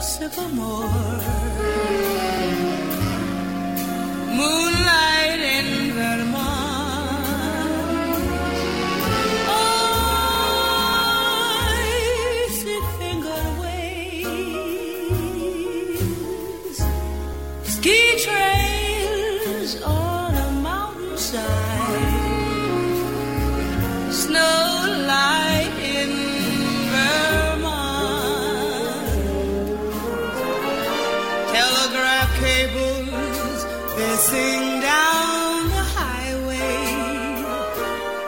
sycamore. Moonlight in Vermont. Icy finger waves. Ski trails on a mountainside. Snow cables, they sing down the highway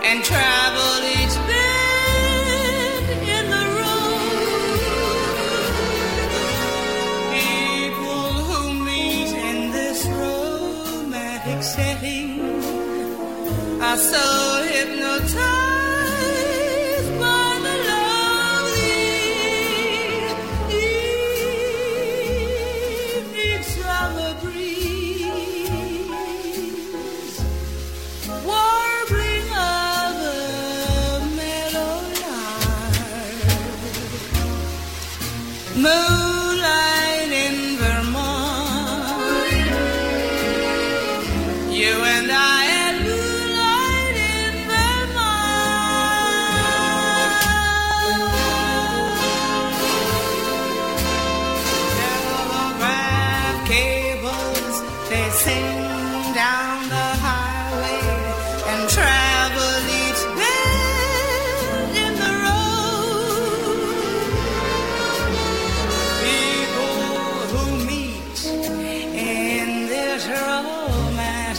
and travel each bend in the road. People who meet in this romantic setting are so hypnotized Moonlight in Vermont. You and I at moonlight in Vermont. Telegraph cables, they sing down the